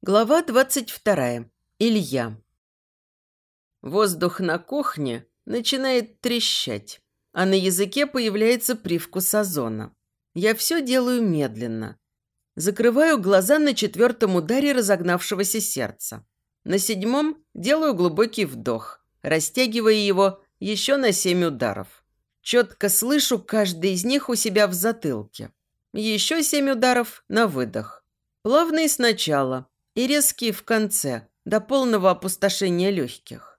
Глава 22. Илья. Воздух на кухне начинает трещать, а на языке появляется привкус озона. Я все делаю медленно. Закрываю глаза на четвертом ударе разогнавшегося сердца. На седьмом делаю глубокий вдох, растягивая его еще на семь ударов. Четко слышу каждый из них у себя в затылке. Еще семь ударов на выдох. Плавный сначала – и резкие в конце, до полного опустошения легких.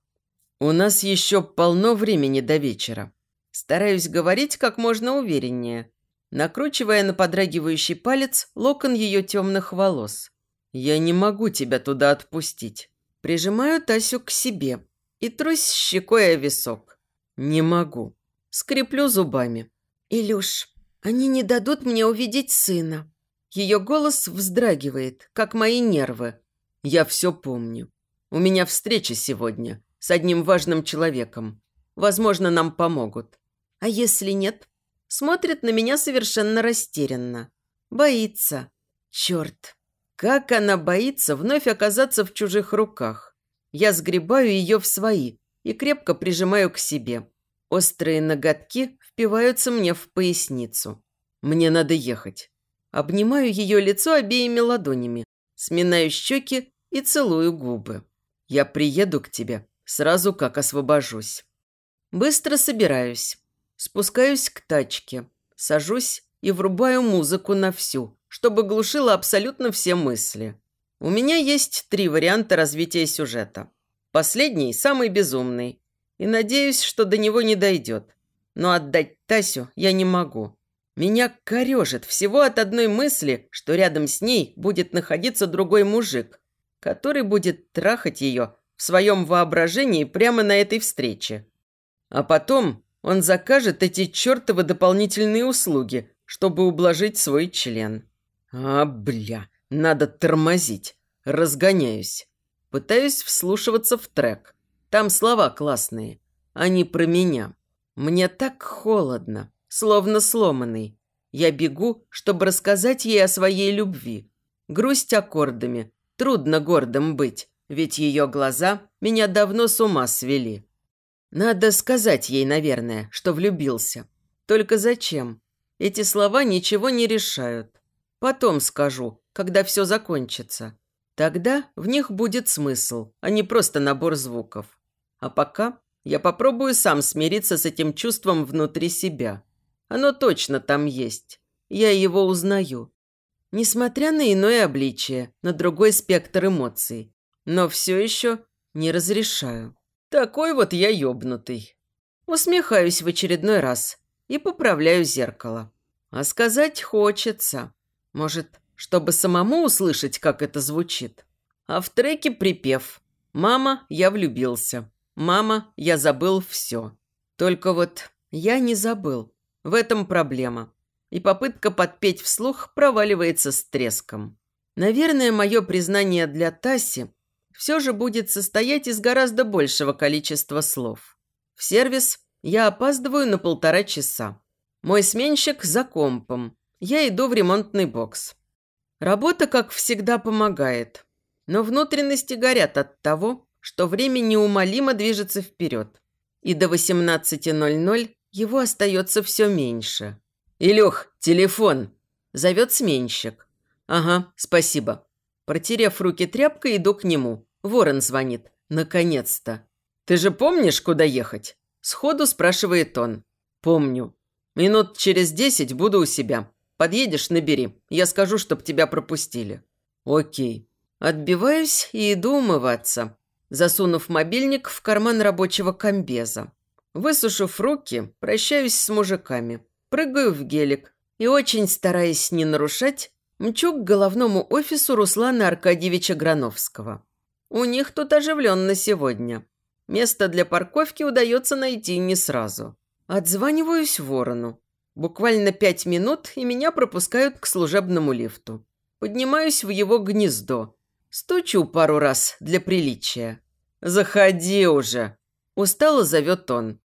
У нас еще полно времени до вечера. Стараюсь говорить как можно увереннее, накручивая на подрагивающий палец локон ее темных волос. Я не могу тебя туда отпустить. Прижимаю Тасю к себе и трусь щекой о висок. Не могу. Скреплю зубами. «Илюш, они не дадут мне увидеть сына», ее голос вздрагивает, как мои нервы. Я все помню. У меня встреча сегодня с одним важным человеком. Возможно, нам помогут. А если нет? Смотрит на меня совершенно растерянно. Боится. Черт. Как она боится вновь оказаться в чужих руках. Я сгребаю ее в свои и крепко прижимаю к себе. Острые ноготки впиваются мне в поясницу. Мне надо ехать. Обнимаю ее лицо обеими ладонями, сминаю щеки и целую губы. Я приеду к тебе сразу, как освобожусь. Быстро собираюсь. Спускаюсь к тачке. Сажусь и врубаю музыку на всю, чтобы глушила абсолютно все мысли. У меня есть три варианта развития сюжета. Последний – самый безумный. И надеюсь, что до него не дойдет. Но отдать Тасю я не могу. Меня корежит всего от одной мысли, что рядом с ней будет находиться другой мужик, который будет трахать ее в своем воображении прямо на этой встрече. А потом он закажет эти чертовы дополнительные услуги, чтобы ублажить свой член. А, бля, надо тормозить. Разгоняюсь. Пытаюсь вслушиваться в трек. Там слова классные. Они про меня. Мне так холодно словно сломанный. Я бегу, чтобы рассказать ей о своей любви. Грусть аккордами. Трудно гордым быть, ведь ее глаза меня давно с ума свели. Надо сказать ей, наверное, что влюбился. Только зачем? Эти слова ничего не решают. Потом скажу, когда все закончится. Тогда в них будет смысл, а не просто набор звуков. А пока я попробую сам смириться с этим чувством внутри себя. Оно точно там есть. Я его узнаю. Несмотря на иное обличие, на другой спектр эмоций. Но все еще не разрешаю. Такой вот я ёбнутый. Усмехаюсь в очередной раз и поправляю зеркало. А сказать хочется. Может, чтобы самому услышать, как это звучит. А в треке припев «Мама, я влюбился». «Мама, я забыл все». Только вот я не забыл. В этом проблема. И попытка подпеть вслух проваливается с треском. Наверное, мое признание для Таси все же будет состоять из гораздо большего количества слов. В сервис я опаздываю на полтора часа. Мой сменщик за компом. Я иду в ремонтный бокс. Работа, как всегда, помогает. Но внутренности горят от того, что время неумолимо движется вперед. И до 18.00 его остается все меньше. «Илюх, телефон!» – зовет сменщик. «Ага, спасибо». Протерев руки тряпкой, иду к нему. Ворон звонит. Наконец-то. «Ты же помнишь, куда ехать?» Сходу спрашивает он. «Помню. Минут через десять буду у себя. Подъедешь, набери. Я скажу, чтоб тебя пропустили». «Окей». Отбиваюсь и иду умываться, засунув мобильник в карман рабочего комбеза. Высушив руки, прощаюсь с мужиками, прыгаю в гелик и, очень стараясь не нарушать, мчу к головному офису Руслана Аркадьевича Грановского. У них тут оживленно сегодня. Место для парковки удается найти не сразу. Отзваниваюсь ворону. Буквально пять минут, и меня пропускают к служебному лифту. Поднимаюсь в его гнездо. Стучу пару раз для приличия. «Заходи уже!» Устало зовет он.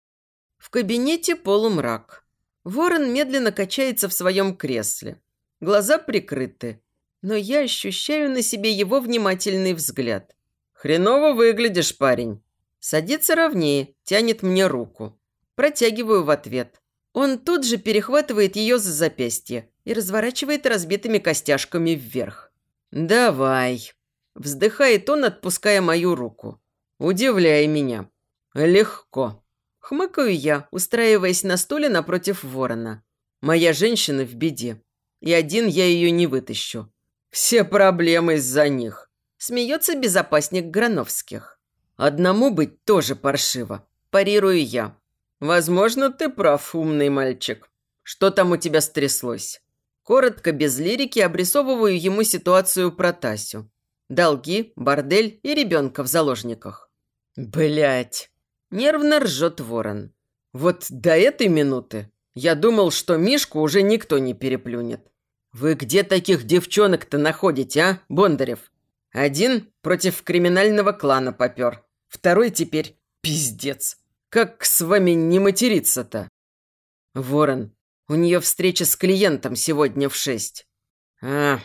В кабинете полумрак. Ворон медленно качается в своем кресле. Глаза прикрыты. но я ощущаю на себе его внимательный взгляд. «Хреново выглядишь, парень». Садится ровнее, тянет мне руку. Протягиваю в ответ. Он тут же перехватывает ее за запястье и разворачивает разбитыми костяшками вверх. «Давай», – вздыхает он, отпуская мою руку. «Удивляй меня». «Легко». Хмыкаю я, устраиваясь на стуле напротив ворона. Моя женщина в беде. И один я ее не вытащу. Все проблемы из-за них. Смеется безопасник Грановских. Одному быть тоже паршиво. Парирую я. Возможно, ты прав, умный мальчик. Что там у тебя стряслось? Коротко, без лирики, обрисовываю ему ситуацию про Тасю. Долги, бордель и ребенка в заложниках. Блять. Нервно ржет ворон. Вот до этой минуты я думал, что Мишку уже никто не переплюнет. Вы где таких девчонок-то находите, а, Бондарев? Один против криминального клана попер. Второй теперь пиздец. Как с вами не материться-то? Ворон, у нее встреча с клиентом сегодня в шесть. А,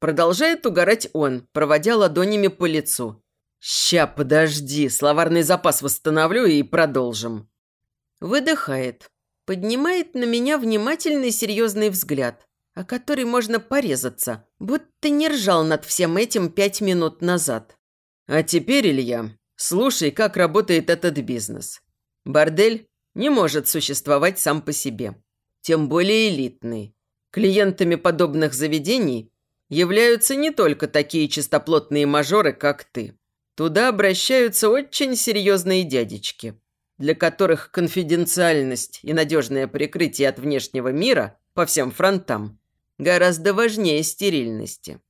продолжает угорать он, проводя ладонями по лицу. Ща, подожди, словарный запас восстановлю и продолжим. Выдыхает. Поднимает на меня внимательный серьезный взгляд, о который можно порезаться, будто не ржал над всем этим пять минут назад. А теперь, Илья, слушай, как работает этот бизнес. Бордель не может существовать сам по себе, тем более элитный. Клиентами подобных заведений являются не только такие чистоплотные мажоры, как ты. Туда обращаются очень серьезные дядечки – для которых конфиденциальность и надежное прикрытие от внешнего мира по всем фронтам гораздо важнее стерильности.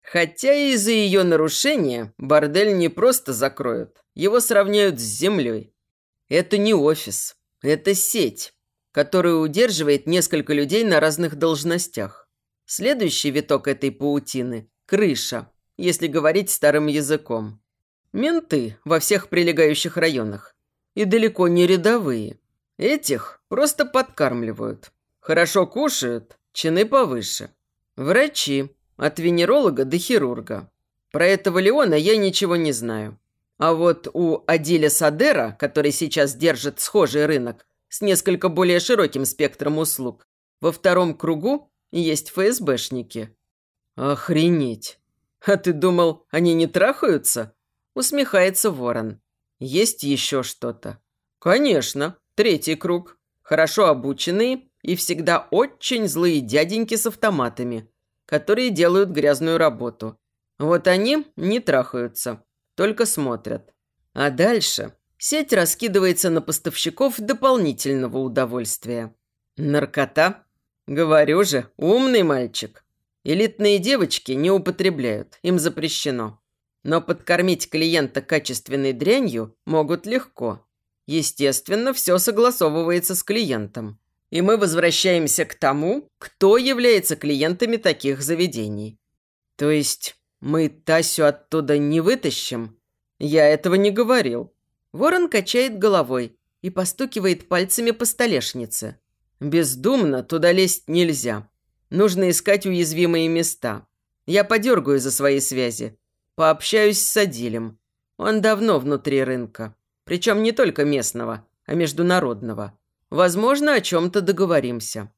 Хотя из-за ее нарушения бордель не просто закроют, его сравняют с землей. Это не офис, это сеть, которая удерживает несколько людей на разных должностях. Следующий виток этой паутины – крыша, если говорить старым языком. Менты во всех прилегающих районах и далеко не рядовые. Этих просто подкармливают. Хорошо кушают, чины повыше. Врачи, от венеролога до хирурга. Про этого Леона я ничего не знаю. А вот у Адиля Садера, который сейчас держит схожий рынок с несколько более широким спектром услуг, во втором кругу есть ФСБшники. Охренеть. А ты думал, они не трахаются? Усмехается ворон. Есть еще что-то? Конечно, третий круг. Хорошо обученные и всегда очень злые дяденьки с автоматами, которые делают грязную работу. Вот они не трахаются, только смотрят. А дальше сеть раскидывается на поставщиков дополнительного удовольствия. Наркота? Говорю же, умный мальчик. Элитные девочки не употребляют, им запрещено. Но подкормить клиента качественной дрянью могут легко. Естественно, все согласовывается с клиентом. И мы возвращаемся к тому, кто является клиентами таких заведений. То есть мы Тасю оттуда не вытащим? Я этого не говорил. Ворон качает головой и постукивает пальцами по столешнице. Бездумно туда лезть нельзя. Нужно искать уязвимые места. Я подергаю за свои связи. Пообщаюсь с Адилем. Он давно внутри рынка. Причем не только местного, а международного. Возможно, о чем-то договоримся.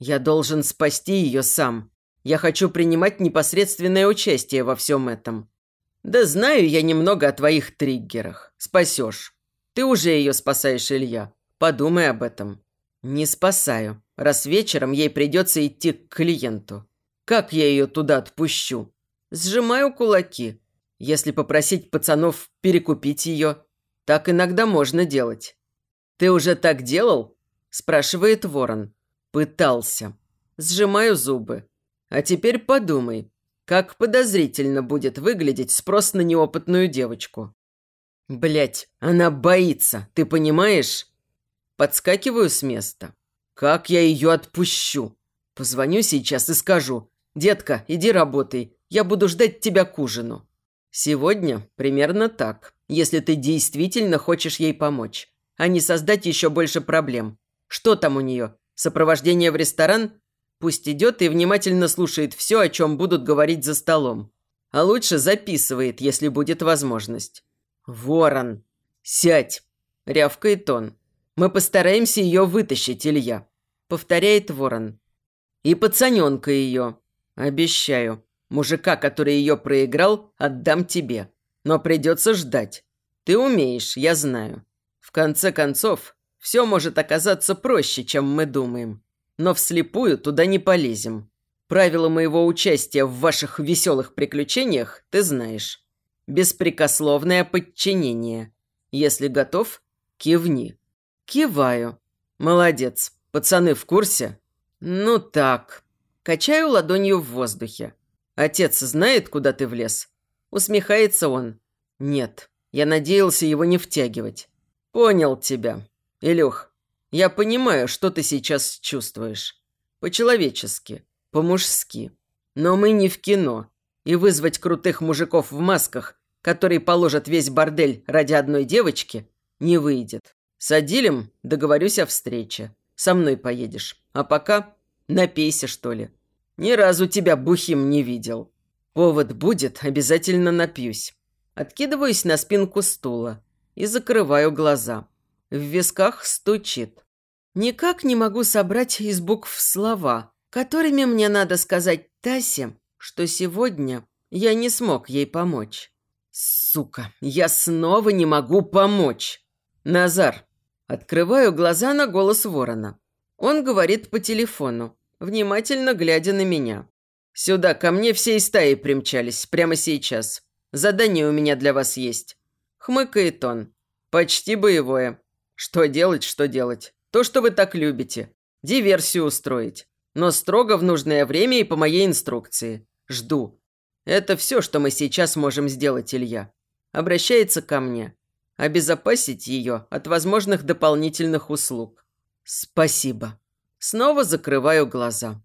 Я должен спасти ее сам. Я хочу принимать непосредственное участие во всем этом. Да знаю я немного о твоих триггерах. Спасешь. Ты уже ее спасаешь, Илья. Подумай об этом. Не спасаю, раз вечером ей придется идти к клиенту. Как я ее туда отпущу? Сжимаю кулаки. Если попросить пацанов перекупить ее, так иногда можно делать. «Ты уже так делал?» – спрашивает ворон. «Пытался. Сжимаю зубы. А теперь подумай, как подозрительно будет выглядеть спрос на неопытную девочку». Блять, она боится, ты понимаешь?» Подскакиваю с места. «Как я ее отпущу?» Позвоню сейчас и скажу. «Детка, иди работай, я буду ждать тебя к ужину». Сегодня примерно так, если ты действительно хочешь ей помочь, а не создать еще больше проблем. Что там у нее? Сопровождение в ресторан? Пусть идет и внимательно слушает все, о чем будут говорить за столом. А лучше записывает, если будет возможность. «Ворон, сядь!» – рявкает он. «Мы постараемся ее вытащить, Илья», – повторяет ворон. «И пацаненка ее. Обещаю. Мужика, который ее проиграл, отдам тебе. Но придется ждать. Ты умеешь, я знаю. В конце концов, все может оказаться проще, чем мы думаем. Но вслепую туда не полезем. Правила моего участия в ваших веселых приключениях ты знаешь. Беспрекословное подчинение. Если готов, кивни. Киваю. Молодец. Пацаны в курсе? Ну так. Качаю ладонью в воздухе. Отец знает, куда ты влез? Усмехается он. Нет, я надеялся его не втягивать. Понял тебя. Илюх, я понимаю, что ты сейчас чувствуешь. По-человечески, по-мужски. Но мы не в кино. И вызвать крутых мужиков в масках, которые положат весь бордель ради одной девочки, не выйдет. С Адилем договорюсь о встрече. Со мной поедешь. А пока напейся, что ли. Ни разу тебя бухим не видел. Повод будет, обязательно напьюсь. Откидываюсь на спинку стула и закрываю глаза. В висках стучит. Никак не могу собрать из букв слова, которыми мне надо сказать Тасе, что сегодня я не смог ей помочь. Сука, я снова не могу помочь. Назар. Открываю глаза на голос ворона. Он говорит по телефону, внимательно глядя на меня. «Сюда ко мне всей стаей примчались, прямо сейчас. Задание у меня для вас есть». Хмыкает он. «Почти боевое. Что делать, что делать? То, что вы так любите. Диверсию устроить. Но строго в нужное время и по моей инструкции. Жду. Это все, что мы сейчас можем сделать, Илья. Обращается ко мне обезопасить ее от возможных дополнительных услуг. Спасибо. Снова закрываю глаза.